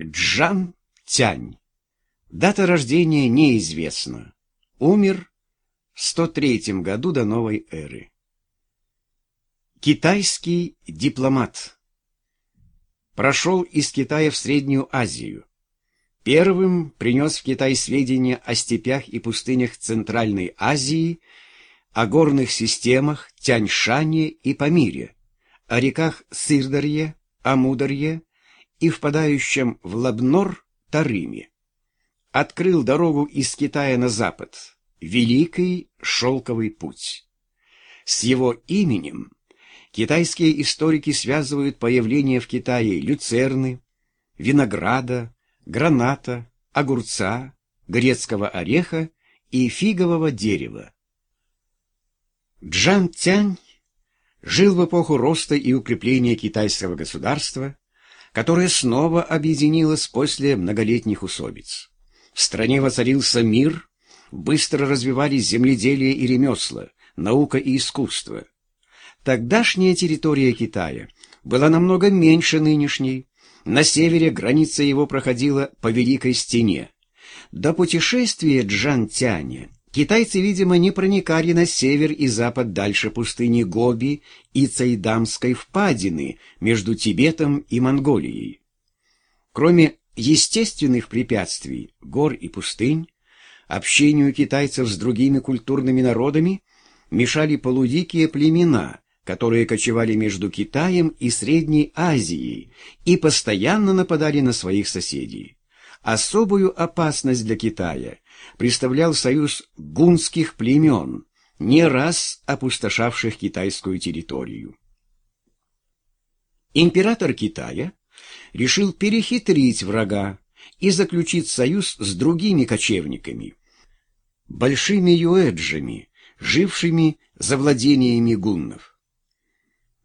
Джан Тянь. Дата рождения неизвестна. Умер в 103 году до новой эры. Китайский дипломат. Прошел из Китая в Среднюю Азию. Первым принес в Китай сведения о степях и пустынях Центральной Азии, о горных системах Тяньшане и Памире, о реках Сырдарье, Амударье, и впадающем в Лабнор Тарыме. Открыл дорогу из Китая на запад, Великий Шелковый путь. С его именем китайские историки связывают появление в Китае люцерны, винограда, граната, огурца, грецкого ореха и фигового дерева. Джан Тянь жил в эпоху роста и укрепления китайского государства которая снова объединилась после многолетних усобиц. В стране воцарился мир, быстро развивались земледелие и ремесла, наука и искусство. Тогдашняя территория Китая была намного меньше нынешней. На севере граница его проходила по Великой Стене. До путешествия Джан Тяня Китайцы, видимо, не проникали на север и запад дальше пустыни Гоби и Цайдамской впадины между Тибетом и Монголией. Кроме естественных препятствий, гор и пустынь, общению китайцев с другими культурными народами мешали полудикие племена, которые кочевали между Китаем и Средней Азией и постоянно нападали на своих соседей. Особую опасность для Китая представлял союз гунских племен, не раз опустошавших китайскую территорию. Император Китая решил перехитрить врага и заключить союз с другими кочевниками, большими юэджами, жившими за владениями гуннов.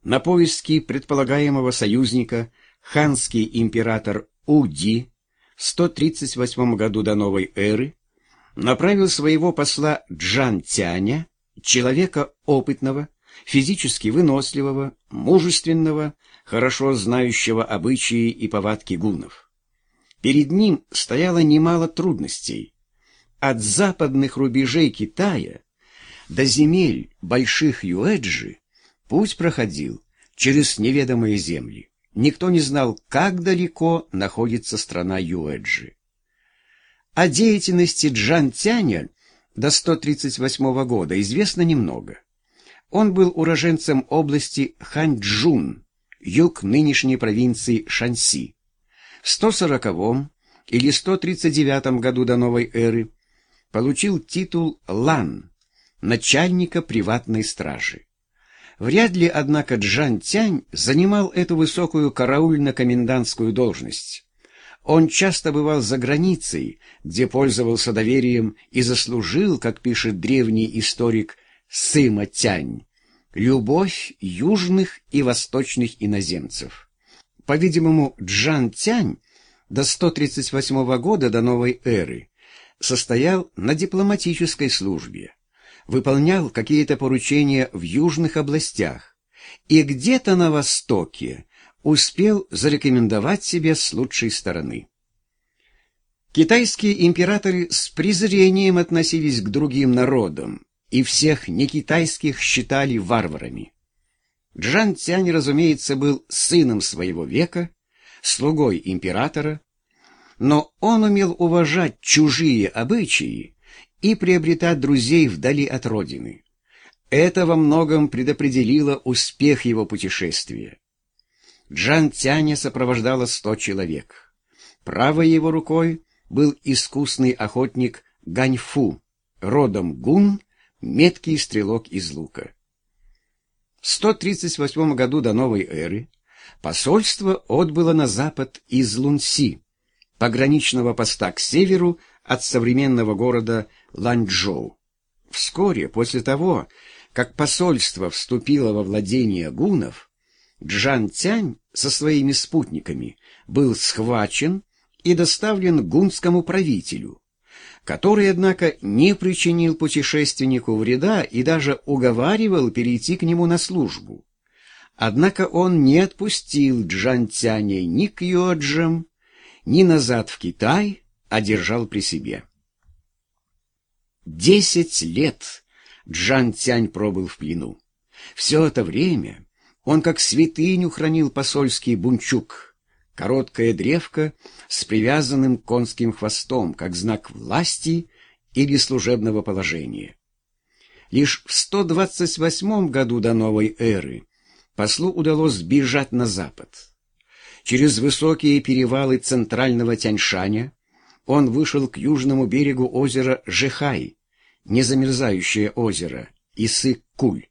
На поиски предполагаемого союзника ханский император Уди в 138 году до новой эры направил своего посла Джан Тяня, человека опытного, физически выносливого, мужественного, хорошо знающего обычаи и повадки гуннов. Перед ним стояло немало трудностей. От западных рубежей Китая до земель больших юэджи путь проходил через неведомые земли. Никто не знал, как далеко находится страна Юэджи. О деятельности Джан Тяня до 138 года известно немного. Он был уроженцем области Ханчжун, юг нынешней провинции Шанси. В 140 или 139 году до новой эры получил титул Лан, начальника приватной стражи. Вряд ли, однако, Джан Тянь занимал эту высокую караульно-комендантскую должность. Он часто бывал за границей, где пользовался доверием и заслужил, как пишет древний историк Сыма Тянь, любовь южных и восточных иноземцев. По-видимому, Джан Тянь до 138 года до новой эры состоял на дипломатической службе выполнял какие-то поручения в южных областях и где-то на востоке успел зарекомендовать себя с лучшей стороны. Китайские императоры с презрением относились к другим народам и всех некитайских считали варварами. Джан Цянь, разумеется, был сыном своего века, слугой императора, но он умел уважать чужие обычаи и приобретать друзей вдали от родины. Это во многом предопределило успех его путешествия. Джан Тяня сопровождало сто человек. Правой его рукой был искусный охотник Ганьфу, родом гун, меткий стрелок из лука. В 138 году до новой эры посольство отбыло на запад из Лунси, пограничного поста к северу от современного города Ланчжоу. Вскоре после того, как посольство вступило во владение гунов, Джан Тянь со своими спутниками был схвачен и доставлен гунскому правителю, который, однако, не причинил путешественнику вреда и даже уговаривал перейти к нему на службу. Однако он не отпустил Джан Тяня ни к Йоджам, ни назад в Китай, а держал при себе. Десять лет Джан Тянь пробыл в плену. Все это время он как святыню хранил посольский бунчук, короткая древко с привязанным конским хвостом, как знак власти или служебного положения. Лишь в 128 году до новой эры послу удалось сбежать на запад. Через высокие перевалы центрального Тяньшаня он вышел к южному берегу озера Жехай, незамерзающее озеро, Исы-Куль,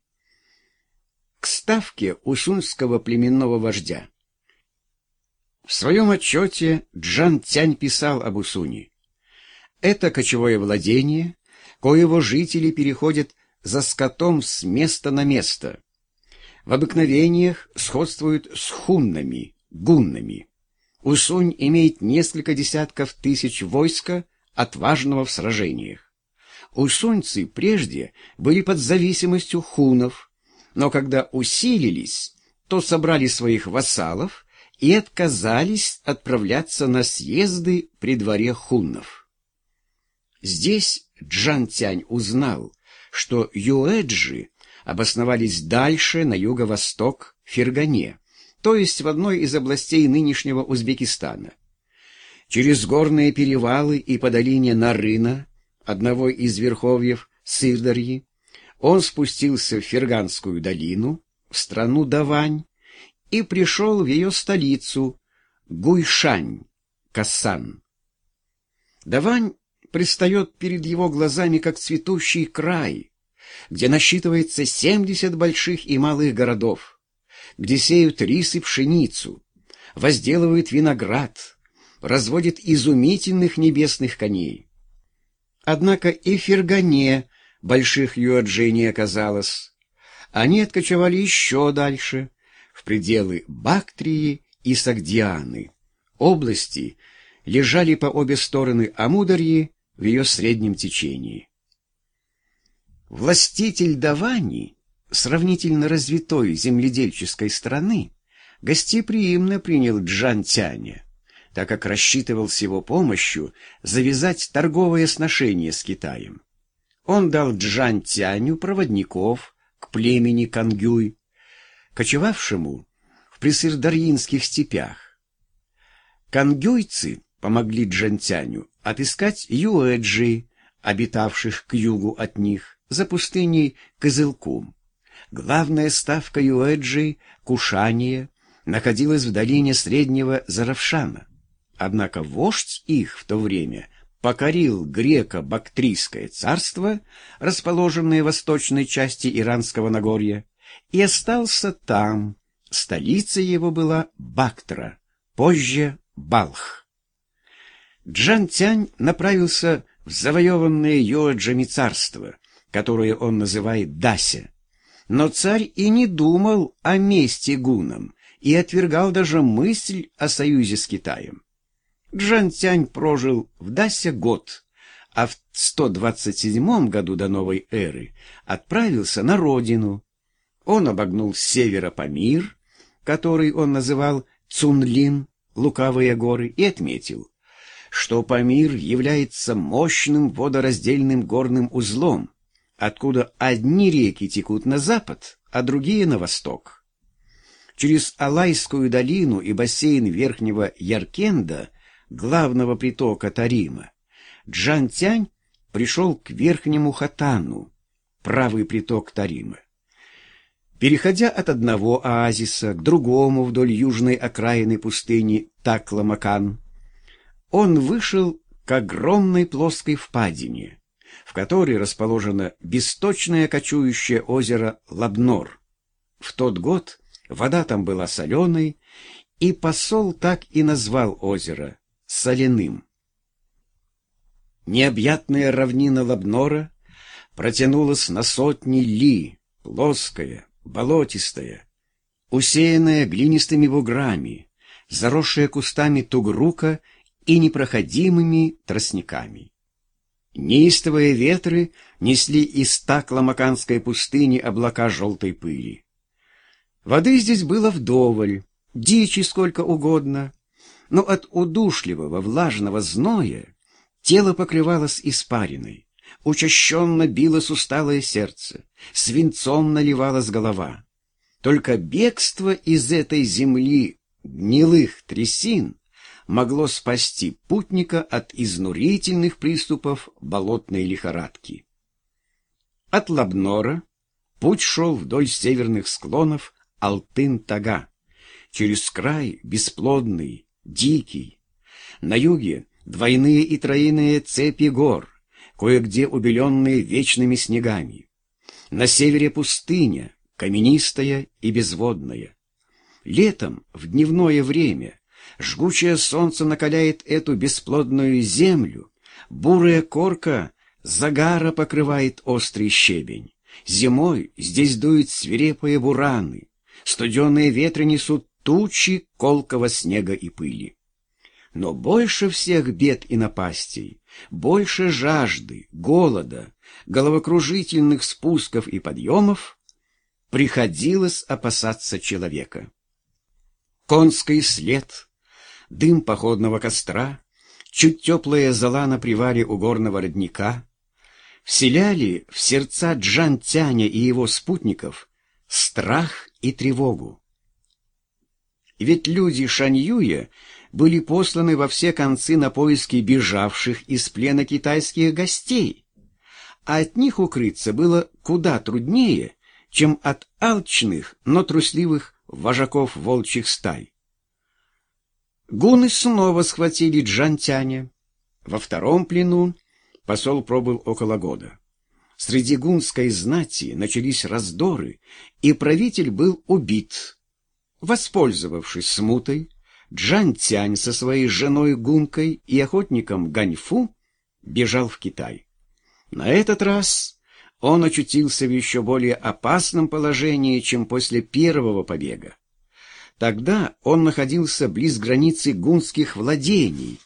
к ставке усунского племенного вождя. В своем отчете Джан Тянь писал об Усуне. Это кочевое владение, коего жители переходят за скотом с места на место. В обыкновениях сходствуют с хуннами, гуннами. Усунь имеет несколько десятков тысяч войска, отважного в сражениях. Усуньцы прежде были под зависимостью хунов, но когда усилились, то собрали своих вассалов и отказались отправляться на съезды при дворе хуннов. Здесь Джан Тянь узнал, что юэджи обосновались дальше, на юго-восток, Фергане, то есть в одной из областей нынешнего Узбекистана. Через горные перевалы и по долине Нарына, одного из верховьев Сырдарьи, он спустился в Ферганскую долину, в страну Давань, и пришел в ее столицу Гуйшань, Касан. Давань предстает перед его глазами как цветущий край, где насчитывается семьдесят больших и малых городов, где сеют рис и пшеницу, возделывают виноград, разводят изумительных небесных коней. Однако и Фергане больших юаджей не оказалось. Они откочевали еще дальше, в пределы Бактрии и Сагдианы, области, лежали по обе стороны Амударьи в ее среднем течении. Властитель Давани, сравнительно развитой земледельческой страны, гостеприимно принял Джан Тяня, так как рассчитывал с его помощью завязать торговые сношения с Китаем. Он дал Джан Тяню проводников к племени Кангюй, кочевавшему в присырдарьинских степях. Кангюйцы помогли Джантяню отыскать юэджи, обитавших к югу от них, за пустыней Кызылкум. Главная ставка юэджи, Кушания, находилась в долине Среднего Заравшана. Однако вождь их в то время покорил греко-бактрийское царство, расположенное в восточной части Иранского Нагорья, и остался там. Столица его была Бактра, позже Балх. Джан Тянь направился в завоеванное Йоджами царство, которое он называет Дася. Но царь и не думал о мести гунам и отвергал даже мысль о союзе с Китаем. Джан Тянь прожил в Дасе год, а в 127 году до новой эры отправился на родину. Он обогнул с севера Памир, который он называл Цунлин, лукавые горы, и отметил, что Памир является мощным водораздельным горным узлом, откуда одни реки текут на запад, а другие на восток. Через Алайскую долину и бассейн Верхнего Яркенда, главного притока Тарима, Джан Тянь пришел к Верхнему Хатану, правый приток Тарима. Переходя от одного оазиса к другому вдоль южной окраины пустыни Такламакан, он вышел к огромной плоской впадине, в которой расположено бесточное кочующее озеро Лабнор. В тот год вода там была соленой, и посол так и назвал озеро соляным. Необъятная равнина Лабнора протянулась на сотни ли, плоская, болотистая, усеянная глинистыми буграми, заросшая кустами тугрука и непроходимыми тростниками. Неистовые ветры несли из Такламаканской пустыни облака желтой пыли. Воды здесь было вдоволь, дичи сколько угодно, но от удушливого влажного зноя тело покрывалось испариной, учащенно билось усталое сердце, свинцом наливалась голова. Только бегство из этой земли гнилых трясин могло спасти путника от изнурительных приступов болотной лихорадки. От Лабнора путь шел вдоль северных склонов Алтын-Тага, через край бесплодный, дикий. На юге двойные и тройные цепи гор, кое-где убеленные вечными снегами. На севере пустыня, каменистая и безводная. Летом, в дневное время, жгучее солнце накаляет эту бесплодную землю, бурая корка загара покрывает острый щебень. Зимой здесь дуют свирепые бураны, студеные ветры несут тучи колкого снега и пыли. Но больше всех бед и напастей, больше жажды, голода, головокружительных спусков и подъемов приходилось опасаться человека. Конский след, дым походного костра, чуть теплая зола на приваре у горного родника вселяли в сердца Джан-Тяня и его спутников страх и тревогу. Ведь люди Шаньюя были посланы во все концы на поиски бежавших из плена китайских гостей, а от них укрыться было куда труднее, чем от алчных, но трусливых вожаков волчьих стай. Гуны снова схватили Джантяня. Во втором плену посол пробыл около года. Среди гунской знати начались раздоры, и правитель был убит, Воспользовавшись смутой, Джан Тянь со своей женой Гункой и охотником Ганьфу бежал в Китай. На этот раз он очутился в еще более опасном положении, чем после первого побега. Тогда он находился близ границы гунских владений,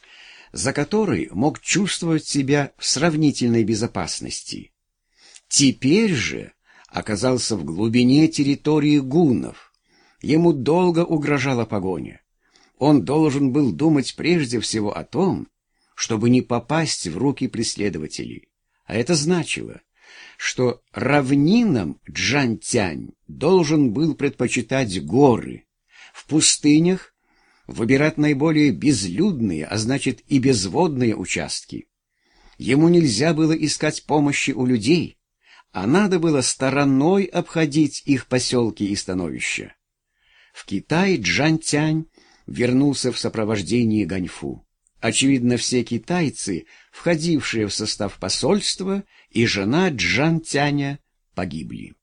за которой мог чувствовать себя в сравнительной безопасности. Теперь же оказался в глубине территории гуннов, Ему долго угрожала погоня. Он должен был думать прежде всего о том, чтобы не попасть в руки преследователей. А это значило, что равнинам Джантянь должен был предпочитать горы. В пустынях выбирать наиболее безлюдные, а значит и безводные участки. Ему нельзя было искать помощи у людей, а надо было стороной обходить их поселки и становища. В Китай Джан Тянь вернулся в сопровождении Ганьфу. Очевидно, все китайцы, входившие в состав посольства, и жена Джан Тяня погибли.